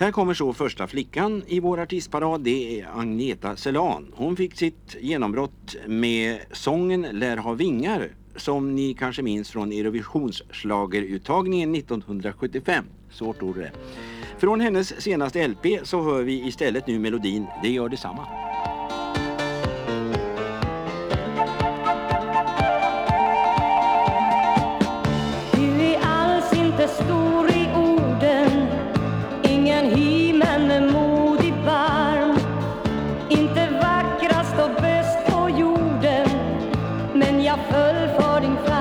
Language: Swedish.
Här kommer så första flickan i vår artistparad. Det är Agneta Selan. Hon fick sitt genombrott med sången Lär ha vingar som ni kanske minns från Eurovisionsschlageruttagningen 1975. Svårt ord det. Från hennes senaste LP så hör vi istället nu melodin Det gör detsamma. jag föll för din färg